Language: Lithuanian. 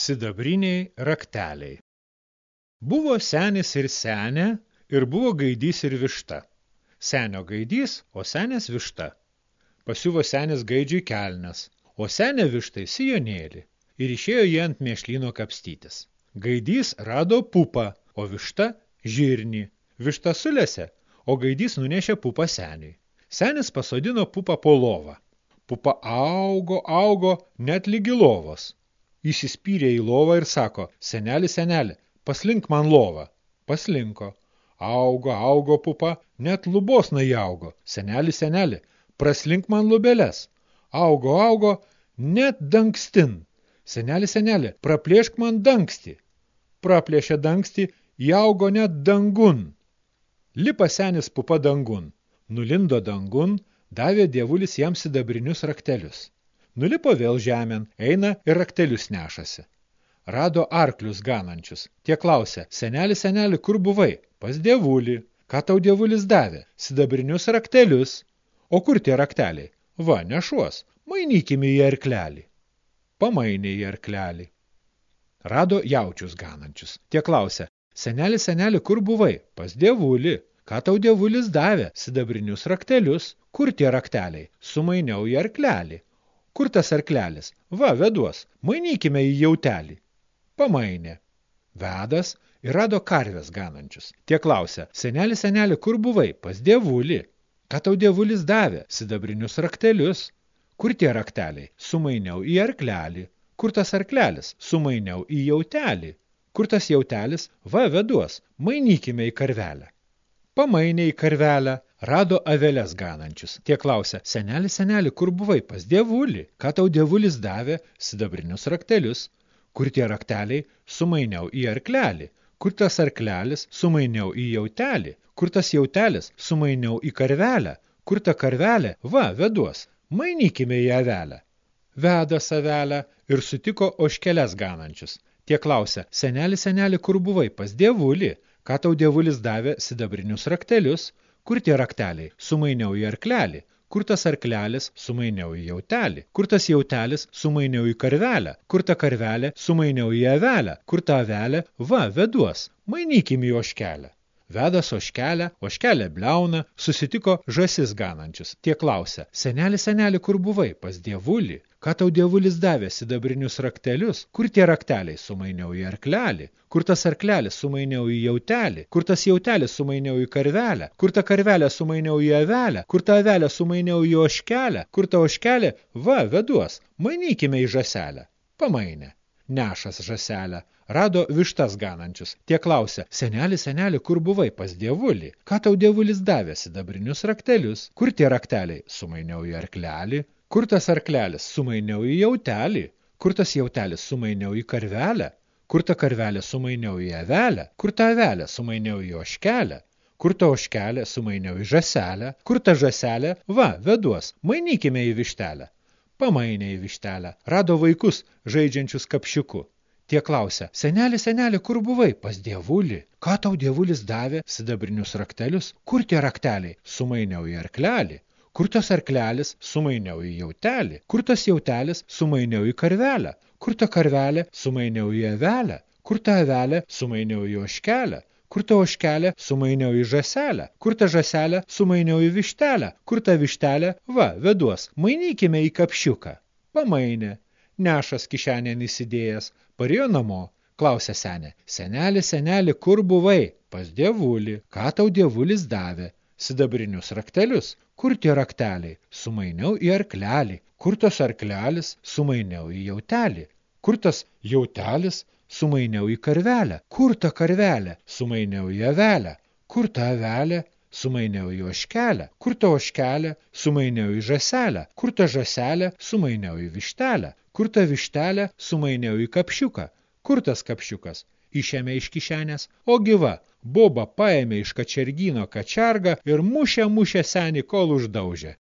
Sidabriniai rakteliai Buvo senis ir senė, ir buvo gaidys ir višta. Senio gaidys, o senės višta. Pasiuvo senis gaidžiui kelnes, o senė vištai sijonėlį. Ir išėjo jie ant mėšlyno kapstytis. Gaidys rado pupą, o višta žirnį. Višta sulėse, o gaidys nunešė pupą seniui. Senis pasodino pupą po lovą. Pupa augo, augo, net lygi lovos. Įsispyrė į lovą ir sako, seneli, seneli, paslink man lovą. Paslinko. Augo, augo pupa, net lubos naijaugo. Seneli, seneli, praslink man lubeles. Augo, augo, net dangstin. Seneli, seneli, praplėšk man dangstį. Praplėšė dangstį, įaugo net dangun. Lipa senis pupa dangun. Nulindo dangun, davė dievulis jam sidabrinius raktelius. Nulipo vėl žemėn, eina ir raktelius nešasi. Rado arklius ganančius. Tie klausė, seneli, seneli, kur buvai? Pas dievulį. Ką tau dievulis davė? Sidabrinius raktelius. O kur tie rakteliai? Va, nešuos. Mainykime į arklelį. Pamainė į arklelį. Rado jaučius ganančius. Tie klausė, seneli, seneli, kur buvai? Pas dievulį. Ką tau dievulis davė? Sidabrinius raktelius. Kur tie rakteliai? Sumainiau į arklelį. Kur tas arklelis? Va, veduos, mainykime į jautelį. Pamainė. Vedas ir rado karvės ganančius. Tie klausia, seneli, seneli, kur buvai? Pas dievulį. Ką tau dievulis davė? Sidabrinius raktelius. Kur tie rakteliai? Sumainiau į arklelį. Kur tas arklelis? Sumainiau į jautelį. Kur tas jautelis? Va, veduos, mainykime į karvelę. Pamainė į karvelę, rado aveles ganančius. Tie klausia, seneli, seneli, kur buvai pas dievulį? Ką tau dievulis davė? Sidabrinius raktelius. Kur tie rakteliai? Sumainiau į arklelį. Kur tas arklelis? Sumainiau į jautelį. Kur tas jautelis? Sumainiau į karvelę. Kur ta karvelė? Va, veduos. Mainykime į avelę. Veda savelę ir sutiko oškeles ganančius. Tie klausia, seneli, seneli, kur buvai pas dievulį? Ką tau dievulis davė sidabrinius raktelius? Kur tie rakteliai? Sumainiau į arklelį. Kur tas arklelis? Sumainiau į jautelį. Kur tas jautelis? Sumainiau į karvelę. Kur ta karvelė? Sumainiau į avelę. Kur ta avelė? Va, veduos. Mainykim į oškelę. Vedas oškelę, oškelė bliauna, susitiko žasis ganančius. Tie klausia, seneli, seneli, kur buvai? Pas dievulį. Ką tau dievulis davė sidabrinius raktelius? Kur tie rakteliai? Sumainiau į arklelį. Kur tas arklelis? Sumainiau į jautelį. Kur tas jautelis? Sumainiau į karvelę. Kur ta karvelė? Sumainiau į avelę. Kur ta avelė? Sumainiau į oškelę. Kur ta oškelė? Va, veduos. Mainykime į žaselę. Pamainė. Nešas žaselę. Rado vištas ganančius. Tie klausia, seneli, seneli, kur buvai pas dievulį? Ką tau dievulis davė sidabrinius raktelius? Kur tie rakteliai? Sumainiau į arklelį. Kur tas arklelis? Sumainiau į jautelį. Kur tas jautelis? Sumainiau į karvelę. Kur ta karvelė? Sumainiau į avelę. Kur ta avelė? Sumainiau į oškelę. Kur ta oškelė? Sumainiau į žaselę. Kur ta žaselė? Va, veduos, mainykime į vištelę. Pamainė į vištelę. Rado vaikus, žaidžiančius kapšiuku. Tie klausia, seneli, seneli, kur buvai? Pas dievulį. Ką tau dievulis davė? Sidabrinius raktelius. Kur tie rakteliai? Sumainiau į arklelį. Kur tas arklelis? Sumainiau į jautelį. Kur tas jautelis? Sumainiau į karvelę. Kur ta karvelė? Sumainiau į avelę. Kur ta avelė? Sumainiau į oškelę. Kur ta oškelė? Sumainiau į žaselę. Kur ta žaselė? Sumainiau į vištelę. Kur ta vištelė? Va, veduos, mainykime į kapšiuką. Pamainė. Nešas kišenė įsidėjęs. Parėjo namo. Klausė senė. Seneli, seneli, kur buvai? Pas dievulį. Ką tau dievulis davė? sidabrinius raktelius. Kur tie rakteliai? Sumainiau į arklelį. Kur tas arklelis? Sumainiau į jautelį. Kur tas jautelis? Sumainiau į karvelę. Kur ta karvelė? Sumainiau į avelę. Kur ta avelė? Sumainiau į oškelę. Kur ta oškelė? Sumainiau į žaselę. Kur ta žaselė? Sumainiau į vištelę. Kur ta vištelė? Sumainiau į kapšiuką. Kur tas kapšiukas? Išėmė iš kišenės. O gyva, Boba paėmė iš kačergyno kačergą ir mušė mušė senį, kol uždaužė.